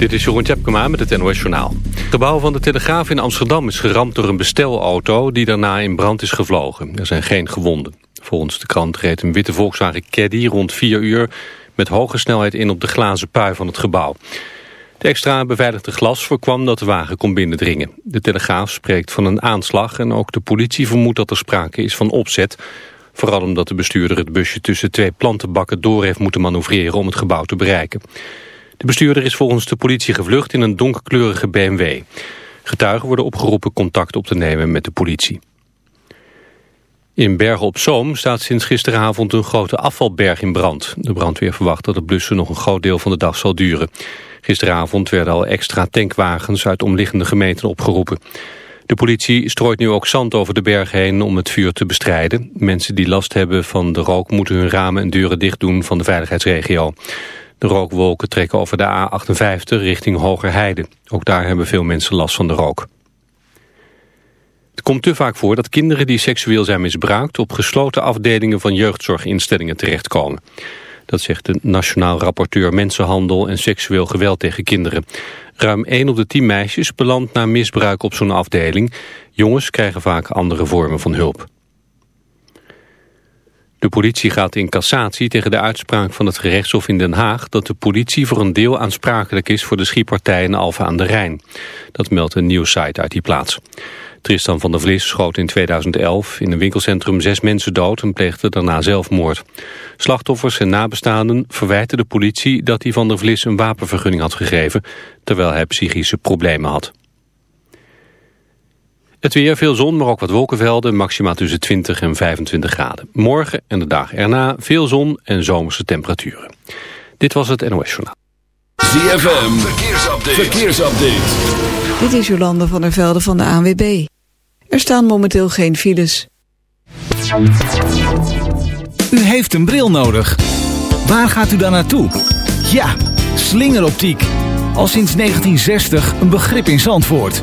Dit is Jeroen Tjepkema met het NOS Journaal. Het gebouw van de Telegraaf in Amsterdam is geramd door een bestelauto... die daarna in brand is gevlogen. Er zijn geen gewonden. Volgens de krant reed een witte Volkswagen Caddy rond 4 uur... met hoge snelheid in op de glazen pui van het gebouw. De extra beveiligde glas voorkwam dat de wagen kon binnendringen. De Telegraaf spreekt van een aanslag... en ook de politie vermoedt dat er sprake is van opzet... Vooral omdat de bestuurder het busje tussen twee plantenbakken door heeft moeten manoeuvreren om het gebouw te bereiken. De bestuurder is volgens de politie gevlucht in een donkerkleurige BMW. Getuigen worden opgeroepen contact op te nemen met de politie. In Bergen op Zoom staat sinds gisteravond een grote afvalberg in brand. De brandweer verwacht dat het blussen nog een groot deel van de dag zal duren. Gisteravond werden al extra tankwagens uit omliggende gemeenten opgeroepen. De politie strooit nu ook zand over de berg heen om het vuur te bestrijden. Mensen die last hebben van de rook moeten hun ramen en deuren dicht doen van de veiligheidsregio. De rookwolken trekken over de A58 richting Hogerheide. Ook daar hebben veel mensen last van de rook. Het komt te vaak voor dat kinderen die seksueel zijn misbruikt... op gesloten afdelingen van jeugdzorginstellingen terechtkomen. Dat zegt de Nationaal Rapporteur Mensenhandel en Seksueel Geweld tegen Kinderen. Ruim 1 op de 10 meisjes belandt na misbruik op zo'n afdeling. Jongens krijgen vaak andere vormen van hulp. De politie gaat in cassatie tegen de uitspraak van het gerechtshof in Den Haag... dat de politie voor een deel aansprakelijk is voor de schietpartij in aan de Rijn. Dat meldt een nieuwssite uit die plaats. Tristan van der Vlis schoot in 2011 in een winkelcentrum zes mensen dood... en pleegde daarna zelfmoord. Slachtoffers en nabestaanden verwijten de politie dat hij van der Vlis een wapenvergunning had gegeven... terwijl hij psychische problemen had. Het weer, veel zon, maar ook wat wolkenvelden. Maximaal tussen 20 en 25 graden. Morgen en de dag erna veel zon en zomerse temperaturen. Dit was het NOS Journaal. ZFM, verkeersupdate. verkeersupdate. Dit is Jolande van der Velde van de ANWB. Er staan momenteel geen files. U heeft een bril nodig. Waar gaat u dan naartoe? Ja, slingeroptiek. Al sinds 1960 een begrip in Zandvoort.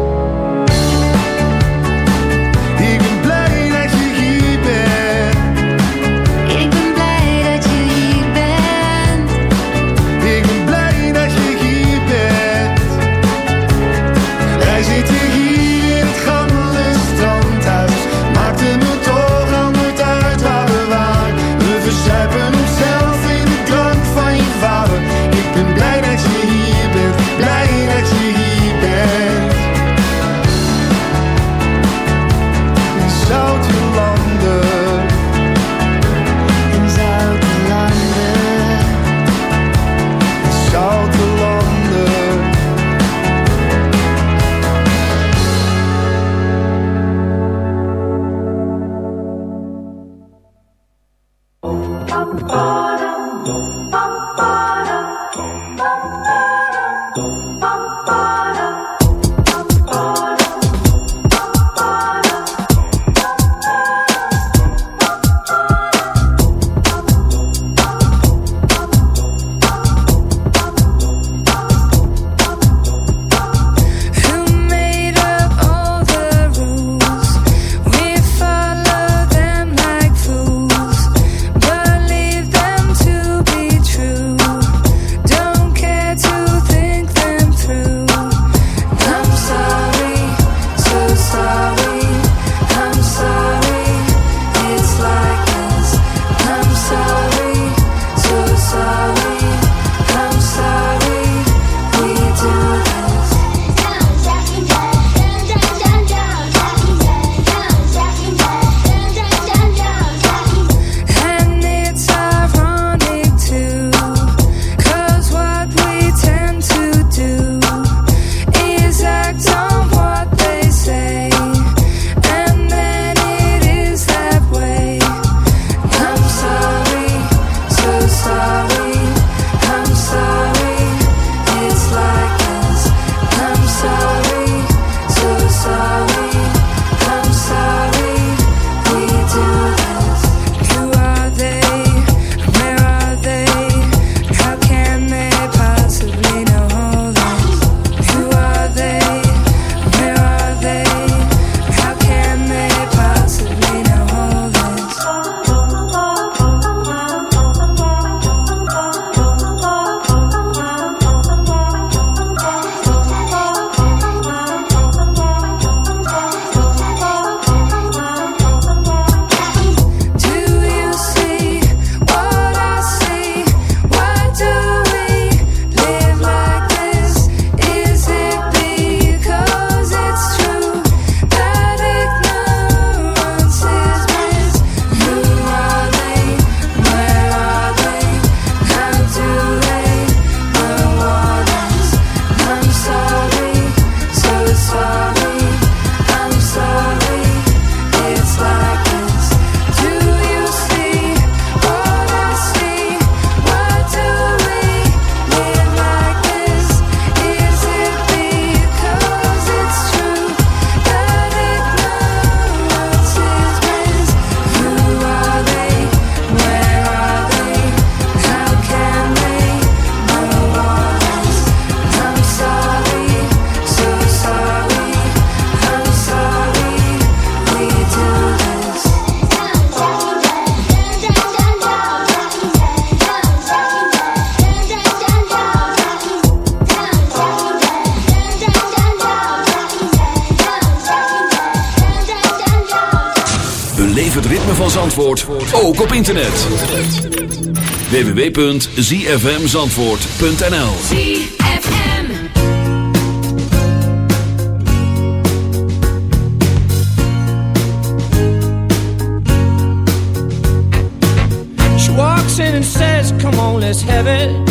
ook op internet. www.zfmzandvoort.nl ZFM She walks in and says, come on, let's have it.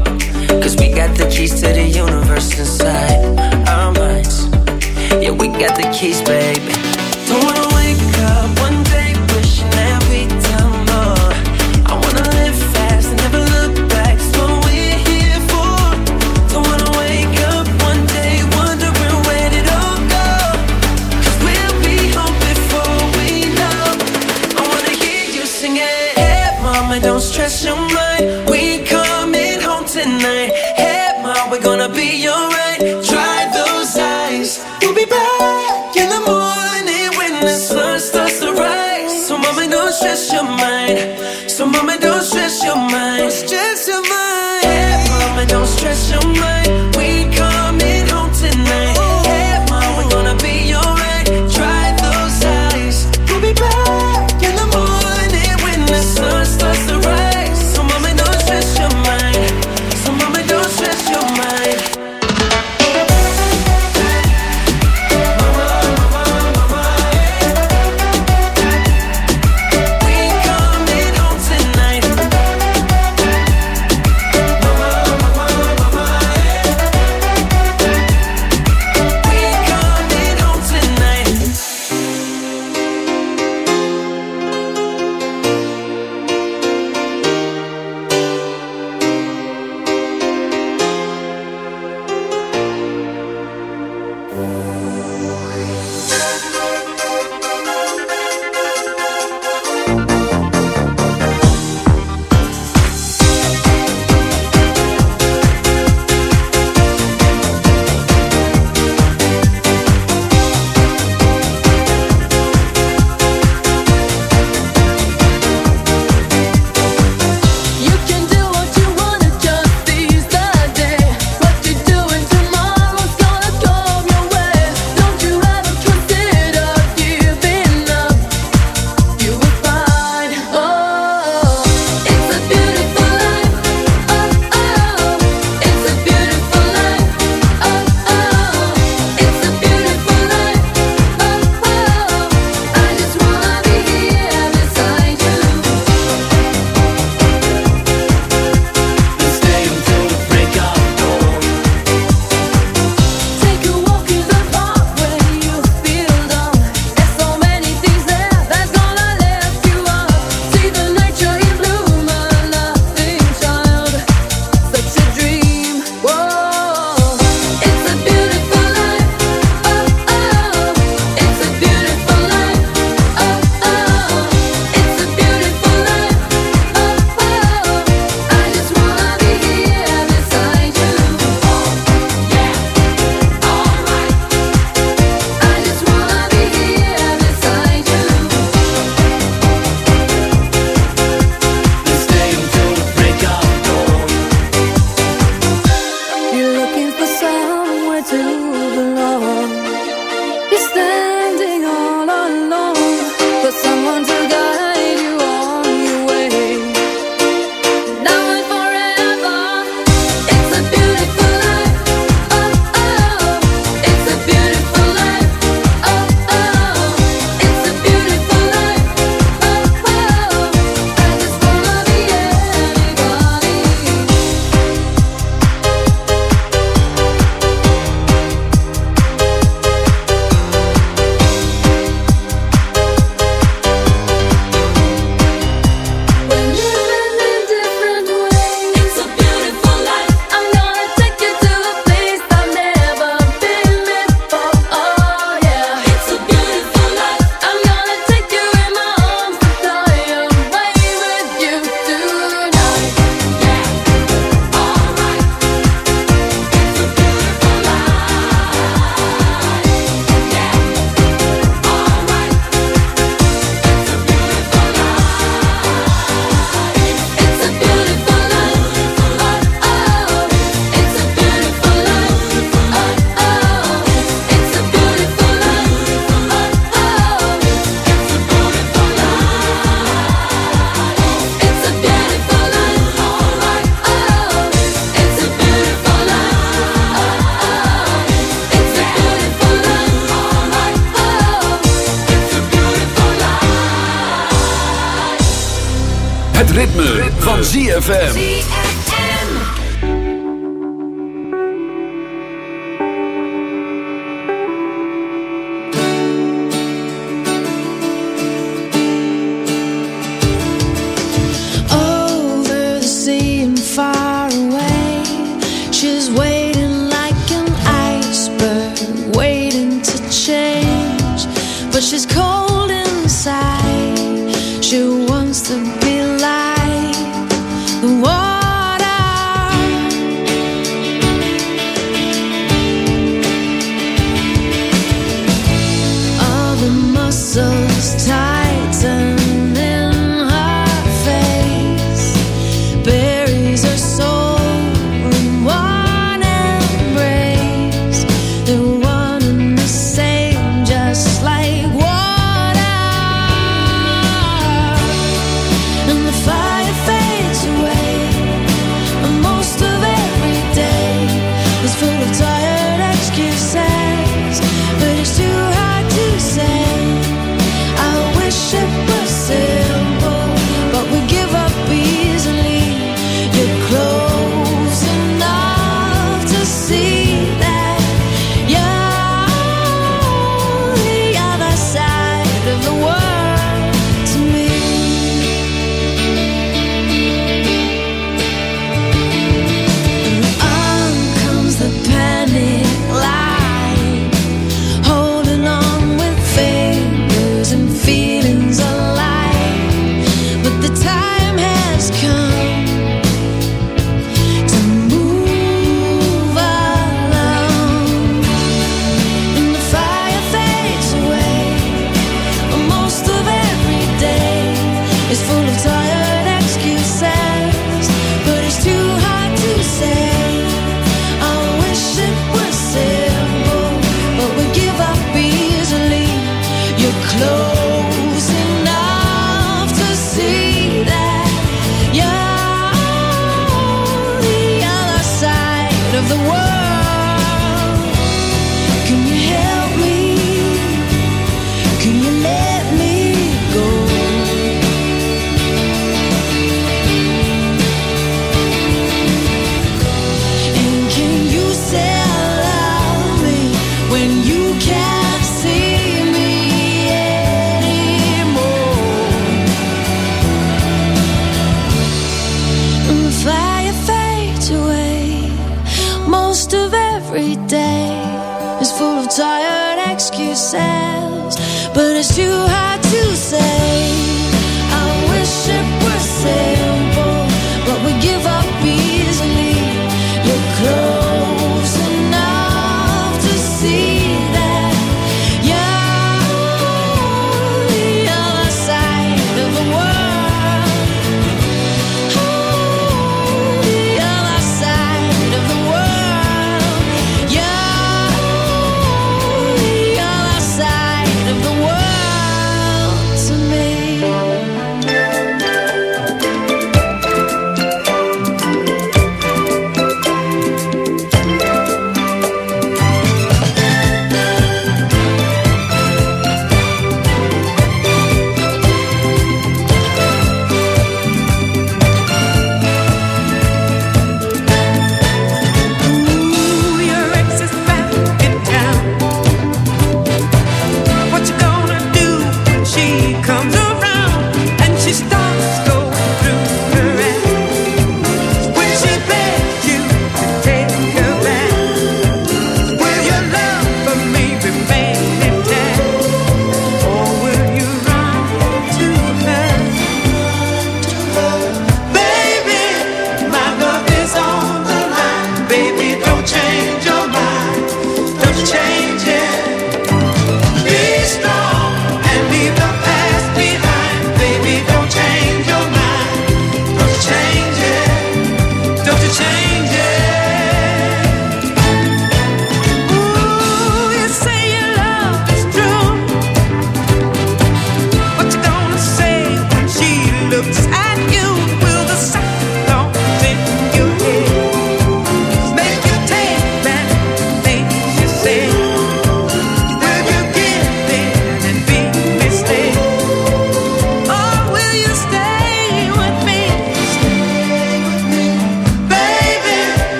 ZFM.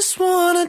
just wanna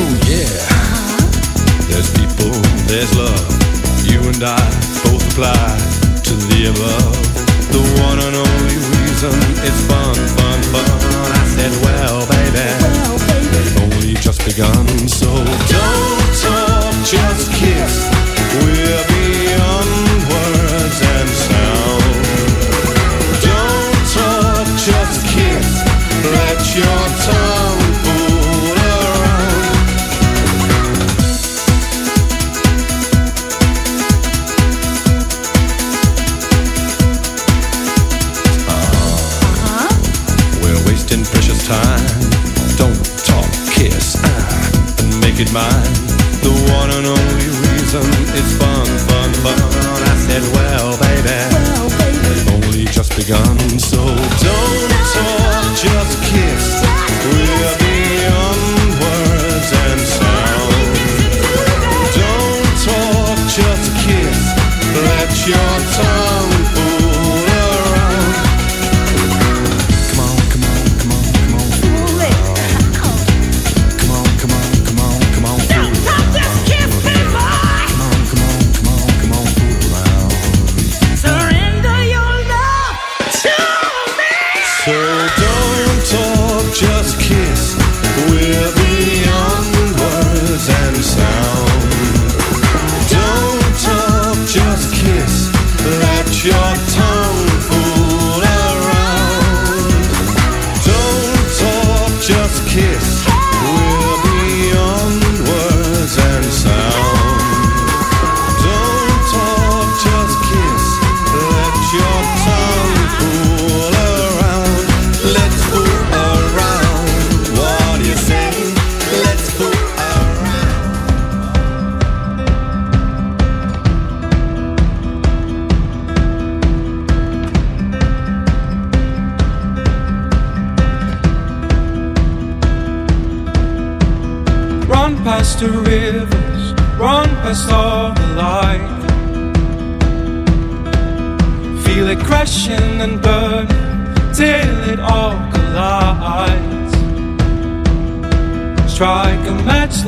Oh yeah. There's people, there's love. You and I both apply to the above. The one and only reason fun, fun, fun. I said, well, baby, we've only just begun. So don't talk, just kiss. We'll be